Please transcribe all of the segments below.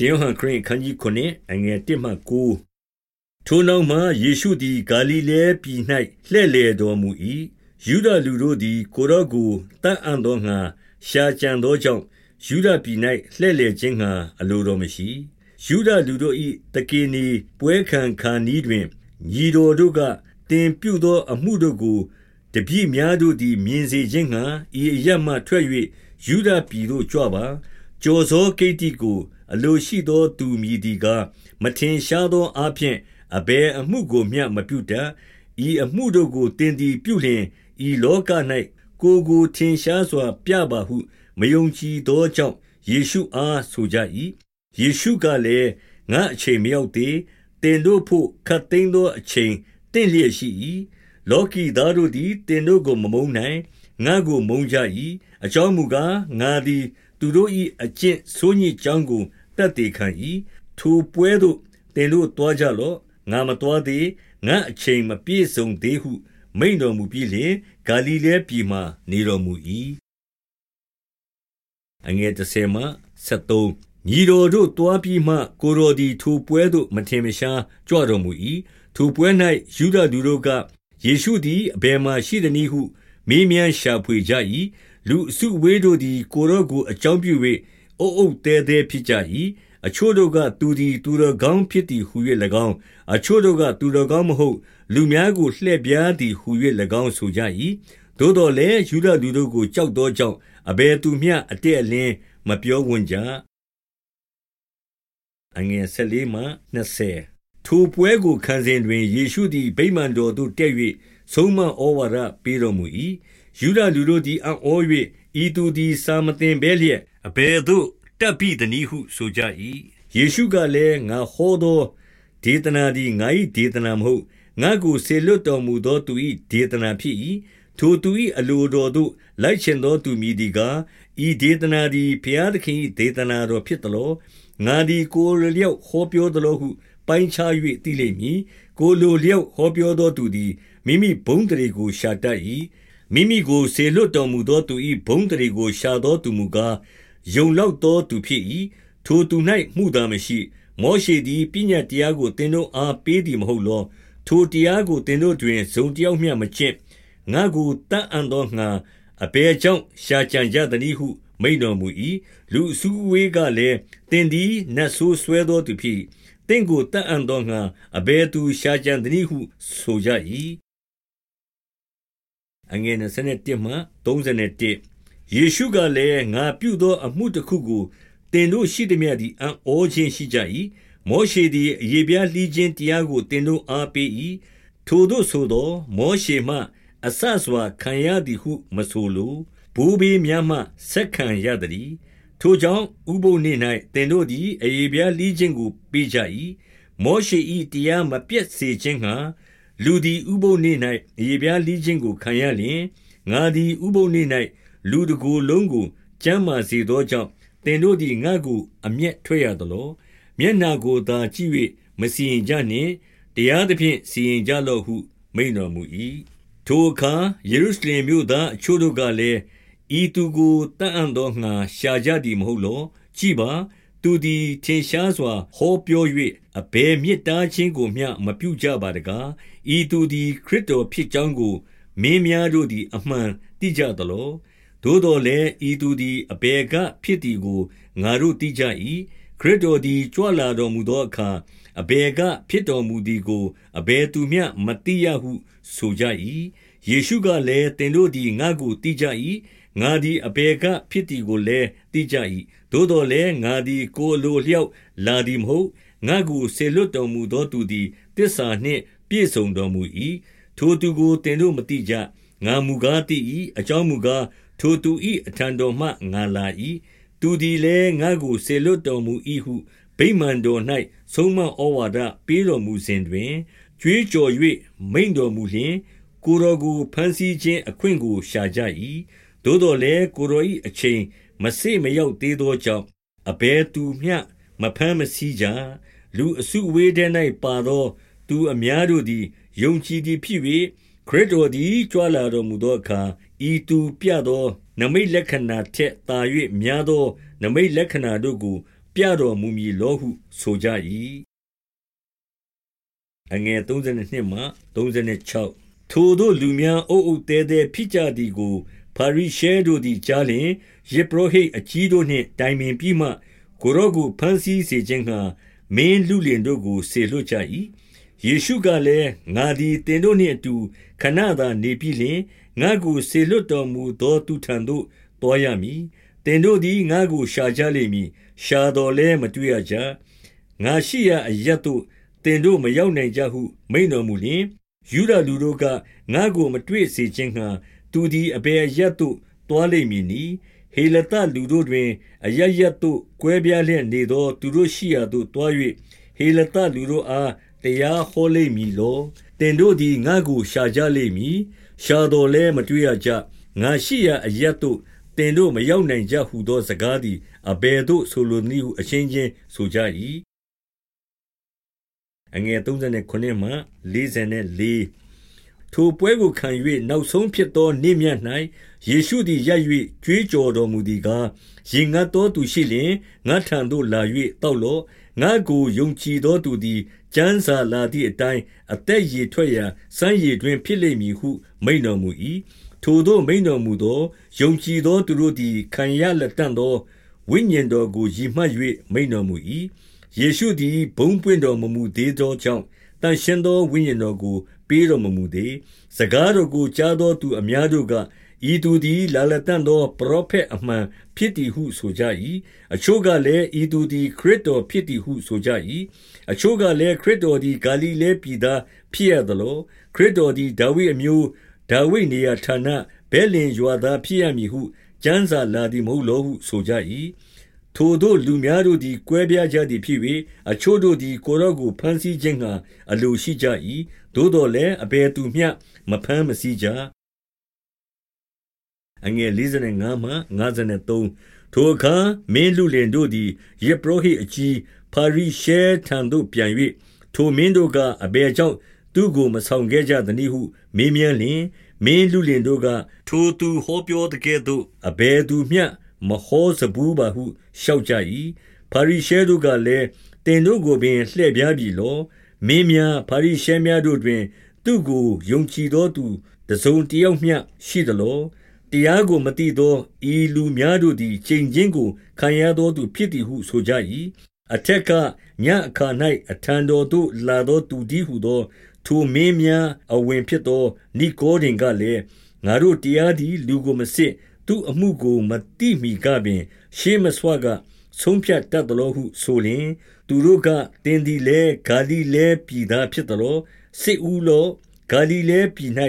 ရှင်ယောဟန်ခရစ်အခန်းကြီး9အငယ်1မှ9ထိုနောက်မှယေရှုသည်ဂါလိလဲပြည်၌လှည့်လေတော်မူ၏ယူဒလူတို့သည် ကိုရော့ကိုတတ်အံ့သောငါရှာကြံသောကြောင့်ယူဒပြည်၌လှည့်လေခြင်းငါအလိုတော်မရှိယူဒလူတို့၏တကေနီပွဲခံခါနီးတွင်ညီတော်တို့ကတင်ပြုသောအမှုတို့ကိုတပြည့်များတို့သည်မြင်စေခြင်းငှာဤအရမှထွက်၍ယူဒပြည်သို့ကြွပါကြော်စောကိတ္တိကို အလိုရှိသောသူမည်သည်ကားမထင်ရှားသောအဖြစ်အဘယ်အမှုကိုမျှမပြုတတ်ဤအမှုတို့ကိုတင်သည်ပြုလျင်ဤလောက၌ကိုကိုထင်ရှားစွာ ပြပါဟု မယုံကြည်သောကြောင့်ယေရှုအားဆိုကြ၏ယေရှုကလည်းငါအချိန်မရောက်သေးတင်တို့ဖို့ခတ်သိမ်းသောအချိန်တင့်လျက်ရှိ၏လောကီသားတို့သည်တင်တို့ကိုမမုန်းနိုင်ငါကိုမုန်းကြ၏အကြောင်းမူကားငါသည် သူတို့၏အကျင့်ဆိုးညစ်ကြောင်းကို တတ်သေးခံ၏ထိုပွဲသို့တင်တို့တွားကြလော့ငါမတွားသေးငါအချိန်မပြည့်စုံသေးဟု မိန်တော်မူပြီးလျှင်ဂါလိလဲပြည်မှနေတော်မူ၏အငယ်30မှ73ညီတော်တို့တွားပြီးမှကိုတော်သည်ထိုပွဲသို့မထင်မရှားကြွတော်မူ၏ထိုပွဲ၌ယူဒသူတို့ကယေရှုသည်အဘယ်မှရှိသနည်းဟုမေးမြန်းရှာဖွေကြ၏လူအစုဝေးတို့သည်ကိုရော့ကိုအကြောင်းပြု၍ အုပ်အုပ်တဲတဲဖြစ်ကြ၏အချို့တို့ကသူသည်သူတော်ကောင်းဖြစ်သည်ဟု၍၎င်းအချို့တို့ကသူတော်ကောင်းမဟုတ် လူများကိုလှည့်ပြားသည်ဟု၍၎င်းဆိုကြ၏သို့တော်လည်းယူဒလူတို့ကိုကြောက်သောကြောင့်အဘယ်သူမျှအတက်အလင်းမပြောဝံ့ကြအငယ်၁၄မှ20ထိုပွဲကိုခံစဉ်တွင်ယေရှုသည်ဗိမာန်တော်သို့တက်၍ဆုံးမဩဝါဒပေးတော်မူ၏။ယုဒလူတို့သည်အံ့ဩ၍ဤသူသည်စာမသင်ဘဲလျက် အဘယ်သို့တက်ပြီသနည်းဟုဆိုကြ၏။ယေရှုကလည်းငါဟောသောဒေသနာသည်ငါ၏ဒေသနာမဟုတ်ငါကိုစေလွတ်တော်မူသောသူ၏ဒေသနာဖြစ်၏။ထိုသူ၏အလိုတော်သို့လိုက်ချင်သောသူမည်သည်ကားဤဒေသနာသည်ဘုရားသခင်၏ဒေသနာတော်ဖြစ်သလော။ငါသည်ကိုယ်လျောက်ဟောပြောသလောဟုပိုင်းခြား၍သိလိမ့်မည်ကိုလိုလျောက်ဟောပြောသောသူသည်မိမိဘုံတရေကိုရှာတတ်၏မိမိကိုစေလွတ်တော်မူသောသူ၏ဘုံတရေကိုရှာသောသူမူကား ယုံလောက်သောသူဖြစ်၏ထိုသူ၌မှုသာမရှိမောရှေသည်ပညာတရားကိုသင်တို့အားပေးသည်မဟုတ်လော ထိုတရားကိုသင်တို့တွင်ဇုံတယောက်မျှမကျင့်ငါကိုတတ်အံ့သောငါအဘယ်ကြောင့်ရှာကြံကြသည်ဟု မိန်တော်မူ၏လူစုဝေးကလည်းတင်သည်နတ်ဆိုးဆွဲသောသူဖြစ်တင့်ကိုတတ်အံ့သောငါအဘယ်သူရှာကြံသည်ဟုဆိုကြ၏အငယ်27မှ31 ယေရှုကလည်းငါပြုသောအမှုတစ်ခုကိုတင်တို့ရှိသည်မြသည်အံ့ဩခြင်းရှိကြ၏မောရှေသည်အယေပြားလှီးခြင်းတရားကိုတင်တို့အားပေး၏ထိုတို့ဆိုသော မောရှေမှအဆစွာခံရသည်ဟုမဆိုလိုဘိုးဘေးများမှဆက်ခံရသည်ထိုကြောင့်ဥပုပ်နေ့၌သင်တို့သည်အရေဖျားလှီးခြင်းကိုပေးကြ၏။မောရှေ၏တရားမပျက်စေခြင်းငှါလူသည်ဥပုပ်နေ့၌အရေဖျားလှီးခြင်းကိုခံရလျှင်၊ငါသည်ဥပုပ်နေ့၌ လူတကိုယ်လုံးကိုကျန်းမာစေသောကြောင့်သင်တို့သည်ငါ့ကိုအမျက်ထွက်ရသလော။မျက်နှာကိုသာကြည့်၍မစီရင်ကြနှင့်။တရားသဖြင့်စီရင်ကြလော့ဟု မိန့်တော်မူ၏။ထိုအခါယေရုရှလင်မြို့သားအချို့တို့ကလည်းဤသူကိုတတ်အံ့သောငှါရှာကြသည်မဟုတ်လောကြည့်ပါသူသည်ထင်ရှားစွာဟောပြော၍အဘယ်မြစ်တားခြင်းကိုမျှမပြုကြပါတကားဤသူသည်ခရစ်တော်ဖြစ်ကြောင်းကိုမင်းများတို့သည်အမှန်သိကြသလော သို့တော်လည်းဤသူသည် အဘယ်ကဖြစ်သည်ကို ငါတို့သိကြ၏ခရစ်တော်သည် ကြွလာတော်မူသောအခါ အဘယ်ကဖြစ်တော်မူသည်ကို အဘယ်သူမျှမသိရဟု ဆိုကြ၏ယေရှုကလည်းသင်တို့သည်ငါ့ကိုသိကြ၏ငါသည်အဘယ်ကဖြစ်သည်ကိုလည်းသိကြ၏သို့တော်လည်းငါသည်ကိုယ်လိုလျောက်လာသည်မဟုတ်ငါကိုဆေလွတ်တော်မူသောသူသည်တစ္ဆာနှင့် ပြည့်စုံတော်မူ၏ထိုသူကိုတင်တို့မသိကြငါမူကားသိ၏အကြောင်းမူကား ထိုသူ၏အထံတော်မှငါလာ၏သူသည်လည်းငါကိုဆေလွတ်တော်မူ၏ဟုဗိမာန်တော်၌ဆုံးမဩဝါဒပေးတော်မူစဉ်တွင်ကြွေးကြော်၍မိန်တော်မူလျင် ကိုတော်ကိုဖန်ဆီးခြင်းအခွင့်ကိုရှာကြ၏သို့တော်လည်းကိုတော်၏အချိန်မစေ့မရောက်သေးသောကြောင့်အဘယ်သူမျှမဖမ်းမဆီးကြလူအစုဝေးထဲ၌ပါသော သူအများတို့သည်ယုံကြည်သည်ဖြစ်၍ ခရစ်တော်သည်ကြွလာတော်မူသောအခါဤသူပြသော နမိတ်လက္ခဏာထက်သာ၍များသော နမိတ်လက္ခဏာတို့ကို ပြပြတော်မူမည်လောဟုဆိုကြ၏အငယ်32မှ36ထိုတို့လူများအုပ်အုပ်တဲတဲဖြစ်ကြသည်ကိုဖာရိရှဲတို့သည်ကြားလျင်ယေဘရဟိတ်အကြီးတို့နှင့်တိုင်ပင်ပြီးမှကိုရော့ကိုဖမ်းဆီးစေခြင်းငှာမင်းလူလင်တို့ကိုဆေလွတ်ကြ၏ ယေရှုကလည်းငါသည်တင်တို့နှင့်အတူခဏသာနေပြီလျှင်ငါကိုဆေလွတ်တော်မူသောသူထံသို့တောရမည်တင်တို့သည်ငါကိုရှာကြလိမ့်မည်ရှာတော်လဲမတွေ့ရကြငါရှိရာအရတ်သို့တင်တို့မရောက်နိုင်ကြဟုမိန်တော်မူလျှင်ယူဒလူတို့ကငါကိုမတွေ့စေခြင်းငှာသူသည်အဘယ်ရက်သို့တွားလိမ့်မည်နီဟေလတလူတို့တွင်အရရက်သို့ကွဲပြားလျက်နေသောသူတို့ရှိရာသို့တွား၍ဟေလတလူတို့အား တရားဟောလိမ့်မည်လောတင်တို့သည်ငါကိုရှာကြလိမ့်မည်ရှာတော်လဲမတွေ့ရကြငါရှိရာအရက်သို့တင်တို့မရောက်နိုင်ကြဟုသောစကားသည်အဘယ်သို့ဆိုလိုနည်းဟုအချင်းချင်းဆိုကြ၏အငယ်39မှ44 ထိုပွဲကိုခံ၍နောက်ဆုံးဖြစ်သောနေ့မြတ်၌ယေရှုသည်ရပ်၍ကြွေးကြော်တော်မူသည်ကားရေငတ်သောသူရှိလျင်ငါထံသို့လာ၍တောက်လော့ငါကိုယုံကြည်သောသူသည်ကျမ်းစာလာသည့်အတိုင်းအသက်ရည်ထွက်ရာစမ်းရည်တွင်ဖြစ်လိမ့်မည်ဟုမိန်တော်မူ၏ထိုသို့မိန်တော်မူသောယုံကြည်သောသူတို့သည်ခံရလက်တန့်သောဝိညာဉ်တော်ကိုရည်မှတ်၍မိန်တော်မူ၏ယေရှုသည်ဘုံပွင့်တော်မမူသေးသောကြောင့်တန်ရှင်သောဝိညာဉ်တော်ကို ပေးတော်မမူသေး။စကားတော်ကိုကြားသောသူအများတို့ကဤသူသည်လာလတန်သောပရောဖက်အမှန်ဖြစ်သည်ဟုဆိုကြ၏။အချို့ကလည်းဤသူသည်ခရစ်တော်ဖြစ်သည်ဟုဆိုကြ၏။အချို့ကလည်းခရစ်တော်သည်ဂါလိလဲပြည်သားဖြစ်ရသလော။ခရစ်တော်သည်ဒါဝိအမျိုးဒါဝိနေရာဌာနဘဲလင်ရွာသားဖြစ်ရမည်ဟုကျမ်းစာလာသည်မဟုတ်လောဟုဆိုကြ၏။ ထိုသို့လူများတို့သည် ကွဲပြားကြသည်ဖြစ်၍အချို့တို့သည် ကိုယ်တော်ကို ဘမ်းဆီးခြင်းငှါ အလိုရှိကြ၏။သို့သော်လည်း အဘယ်သူမျှ မဘမ်းမဆီးကြ။ထိုအခါ မင်းလုလင်တို့သည် ယဇ်ပုရောဟိတ်အကြီး၊ဖာရိရှဲထံသို့ ပြန်၍၊ထိုမင်းတို့က အဘယ်ကြောင့် သူ့ကို မဆောင်ခဲ့ကြသနည်းဟု မေးမြန်းလျှင်၊မင်းလုလင်တို့က၊ထိုသူဟောပြောသကဲ့သို့ အဘယ်သူမျှ မဟောစဖူးပါဟုလျှောက်ကြ၏ဖာရိရှဲတို့ကလည်းတင်တို့ကိုပင်လှည့်ပြားပြီလောမင်းများဖာရိရှဲများတို့တွင် သူ့ကိုယုံကြည်သောသူတစုံတယောက်မျှရှိသလောတရားကိုမသိသောဤလူများတို့သည်ချိန်ချင်းကိုခံရသောသူဖြစ်သည်ဟုဆိုကြ၏အထက်ကညအခါ၌အထံတော်သို့လာသောသူတည်းဟုသော ထိုမင်းများအဝင်ဖြစ်သောနိကောဒင်ကလည်းငါတို့တရားသည်လူကိုမစစ် သူ့အမှုကိုမသိမီကပင် ရှေးမဆွကဆုံးဖြတ်တတ်သလောဟုဆိုလျင် သူတို့ကတင်းဒီလဲဂါလိလဲပြည်သားဖြစ်သလောစစ်ဦးလောဂါလိလဲပြည်၌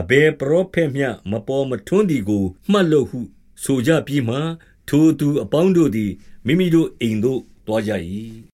အဘယ်ပရောဖက်မျှမပေါ်မထွန်းသည်ကိုမှတ်လို့ဟု ဆိုကြပြီးမှထိုသူအပေါင်းတို့သည်မိမိတို့အိမ်သို့တွားကြ၏